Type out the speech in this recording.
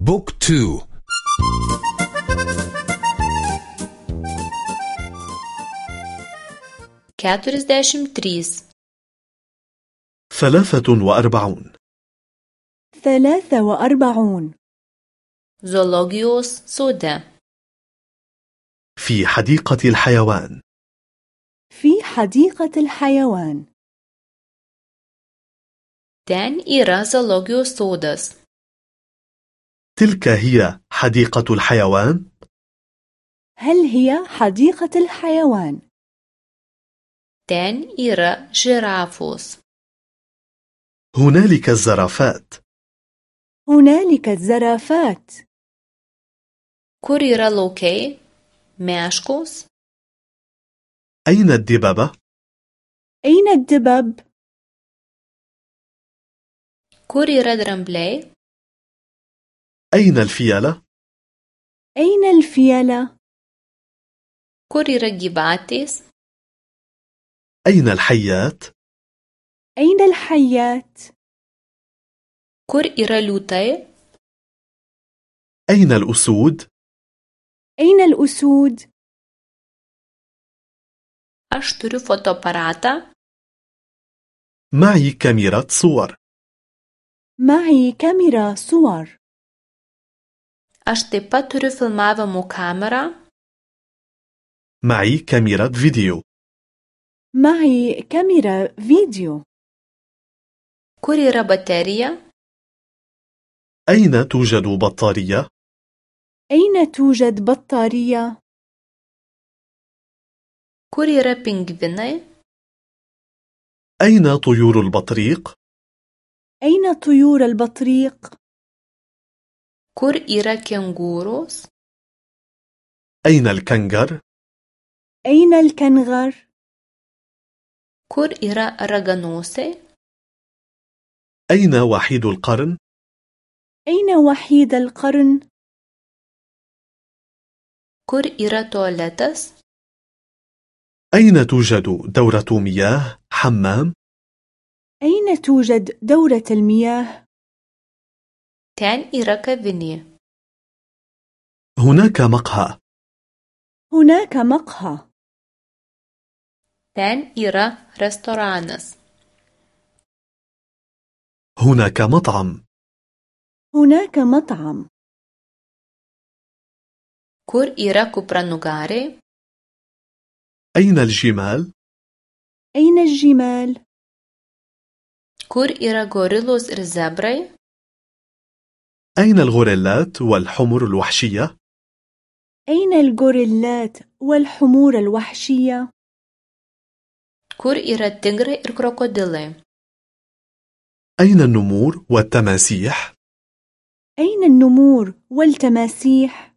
بوك تو. keturiasdešimt trys ثلاثة وأربعون. ثلاثة وأربعون. zoologijos sode في حديقة الحيوان. في حديقة الحيوان. ten yra zoologijos sodas تلك هي حديقة الحيوان هل هي حديقة الحيوان؟ ten yra žirafos هنالك الزرافات هنالك الزرافات kur yra laukai meškos أين الدببة؟ أين الدبب؟ kur yra drambliai أين الفيلة؟ أين الفيلة؟ yra gyvatės أين الحيات؟ أين الحيات؟ yra liūtai أين الأسود؟ أين الأسود؟ turiu fotoaparatą معي كاميرا صور معي كاميرا صور aš taip pat turiu filmavimo kamerą معي كاميرا فيديو معي كاميرا فيديو kur yra baterija أين توجد بطارية؟ أين توجد بطارية؟ kur yra pingvinai أين طيور البطريق؟ أين طيور البطريق؟ Kur yra kengūros أين الكنغر؟ أين الكنغر؟ kur yra raganosiai أين وحيد القرن؟ أين وحيد القرن؟ kur yra tualetas أين توجد دورة مياه؟ حمام؟ أين توجد دورة المياه؟ Ten yra kavinė هناك مقهى هناك مقهى ten yra restoranas هناك مطعم هناك مطعم kur yra kupranugariai أين الجمال؟ أين الجمال؟ kur yra gorilos ir zebrai أين الغوريلات والحمر الوحشية؟ أين الغوريلات والحمور الوحشية؟ kur yra tigrai ir krokodilai أين النمور والتماسيح؟ أين النمور والتماسيح؟